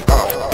pop, pop.